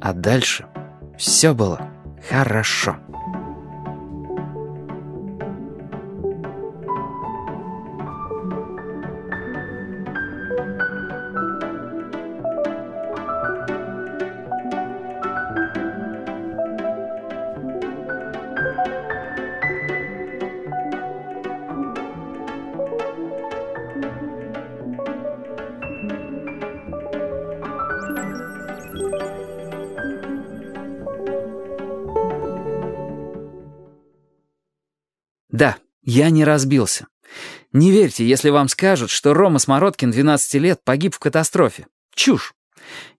А дальше все было хорошо. Да, я не разбился. Не верьте, если вам скажут, что Рома Смородкин 12 лет погиб в катастрофе. Чушь.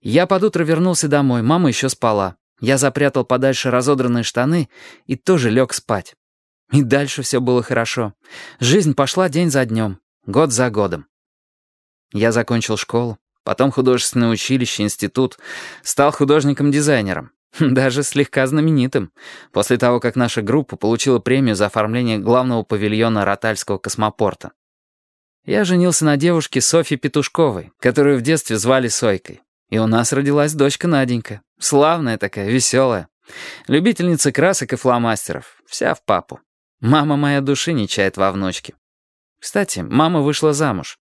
Я под утро вернулся домой, мама еще спала. Я запрятал подальше разодранные штаны и тоже лег спать. И дальше все было хорошо. Жизнь пошла день за днем, год за годом. Я закончил школу, потом художественное училище, институт, стал художником-дизайнером. Даже слегка знаменитым, после того, как наша группа получила премию за оформление главного павильона Ротальского космопорта. Я женился на девушке Софье Петушковой, которую в детстве звали Сойкой. И у нас родилась дочка Наденька. Славная такая, веселая. Любительница красок и фломастеров. Вся в папу. Мама моя души не чает во внучке. Кстати, мама вышла замуж.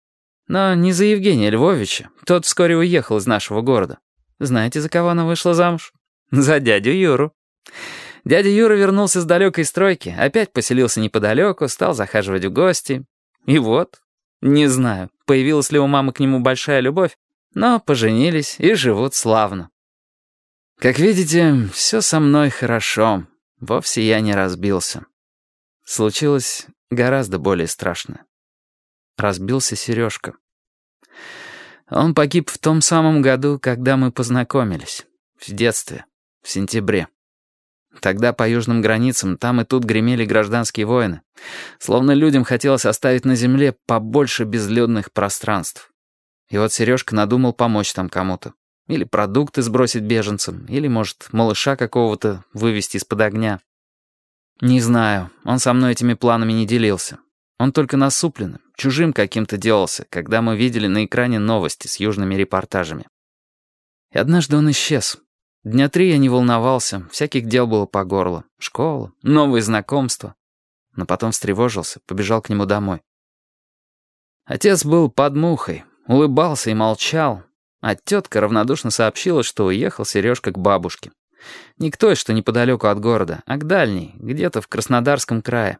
Но не за Евгения Львовича. Тот вскоре уехал из нашего города. Знаете, за кого она вышла замуж? За дядю Юру. Дядя Юра вернулся с далекой стройки, опять поселился неподалеку, стал захаживать в гости. И вот, не знаю, появилась ли у мамы к нему большая любовь, но поженились и живут славно. Как видите, все со мной хорошо, вовсе я не разбился. Случилось гораздо более страшное. Разбился Сережка. Он погиб в том самом году, когда мы познакомились, в детстве в сентябре. Тогда по южным границам там и тут гремели гражданские войны. Словно людям хотелось оставить на земле побольше безлюдных пространств. И вот Сережка надумал помочь там кому-то. Или продукты сбросить беженцам, или, может, малыша какого-то вывести из-под огня. Не знаю, он со мной этими планами не делился. Он только насупленным, чужим каким-то делался, когда мы видели на экране новости с южными репортажами. И однажды он исчез, Дня три я не волновался, всяких дел было по горло. Школа, новые знакомства. Но потом встревожился, побежал к нему домой. Отец был под мухой, улыбался и молчал, а тетка равнодушно сообщила, что уехал Сережка к бабушке. Не к той, что неподалеку от города, а к дальней, где-то в Краснодарском крае.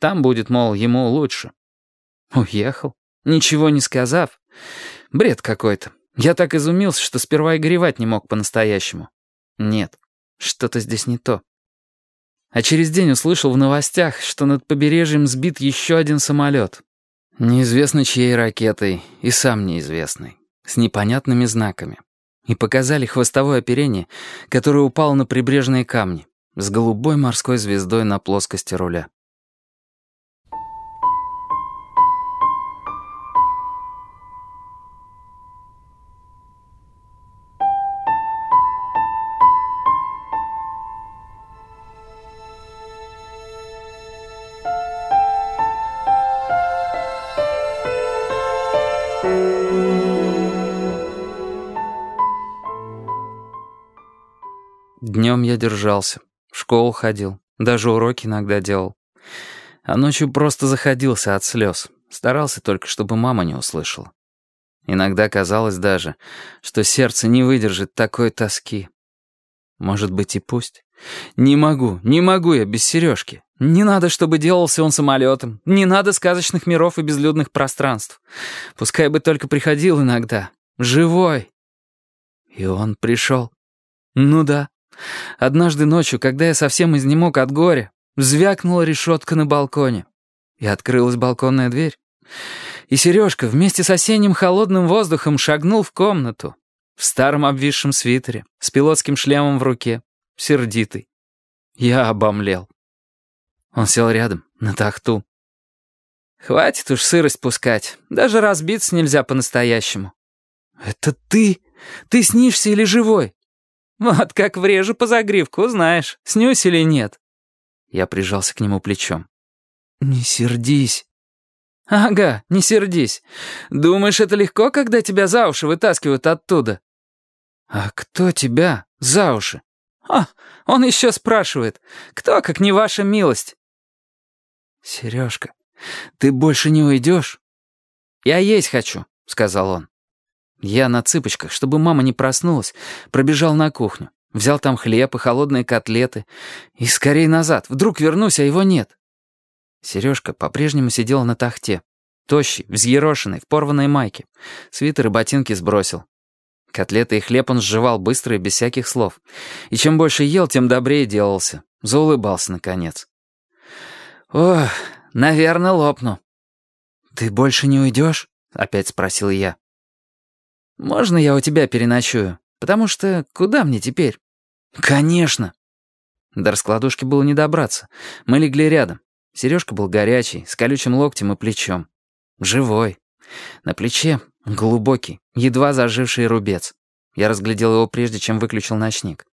Там будет, мол, ему лучше. Уехал, ничего не сказав. Бред какой-то. Я так изумился, что сперва и горевать не мог по-настоящему. Нет, что-то здесь не то. А через день услышал в новостях, что над побережьем сбит еще один самолет. Неизвестно чьей ракетой, и сам неизвестный, с непонятными знаками. И показали хвостовое оперение, которое упало на прибрежные камни, с голубой морской звездой на плоскости руля. Днем я держался, в школу ходил, даже уроки иногда делал. А ночью просто заходился от слез, старался только, чтобы мама не услышала. Иногда казалось даже, что сердце не выдержит такой тоски. Может быть и пусть. Не могу, не могу я без сережки. Не надо, чтобы делался он самолетом. Не надо сказочных миров и безлюдных пространств. Пускай бы только приходил иногда. Живой. И он пришел. Ну да. Однажды ночью, когда я совсем изнемог от горя, звякнула решетка на балконе. И открылась балконная дверь. И Сережка вместе с осенним холодным воздухом шагнул в комнату. В старом обвисшем свитере, с пилотским шлемом в руке, сердитый. Я обомлел. Он сел рядом, на тахту. «Хватит уж сырость пускать. Даже разбиться нельзя по-настоящему». «Это ты? Ты снишься или живой?» «Вот как врежу по загривку, знаешь, снюсь или нет». Я прижался к нему плечом. «Не сердись». «Ага, не сердись. Думаешь, это легко, когда тебя за уши вытаскивают оттуда?» «А кто тебя за уши?» «А, он еще спрашивает. Кто, как не ваша милость?» «Сережка, ты больше не уйдешь?» «Я есть хочу», — сказал он. Я на цыпочках, чтобы мама не проснулась, пробежал на кухню. Взял там хлеб и холодные котлеты. И скорее назад. Вдруг вернусь, а его нет. Сережка по-прежнему сидел на тахте. Тощий, взъерошенный, в порванной майке. Свитер и ботинки сбросил. Котлеты и хлеб он сживал быстро и без всяких слов. И чем больше ел, тем добрее делался. Заулыбался, наконец. «Ох, наверное, лопну». «Ты больше не уйдешь?» — опять спросил я. «Можно я у тебя переночую? Потому что куда мне теперь?» «Конечно!» До раскладушки было не добраться. Мы легли рядом. Сережка был горячий, с колючим локтем и плечом. Живой. На плече глубокий, едва заживший рубец. Я разглядел его прежде, чем выключил ночник.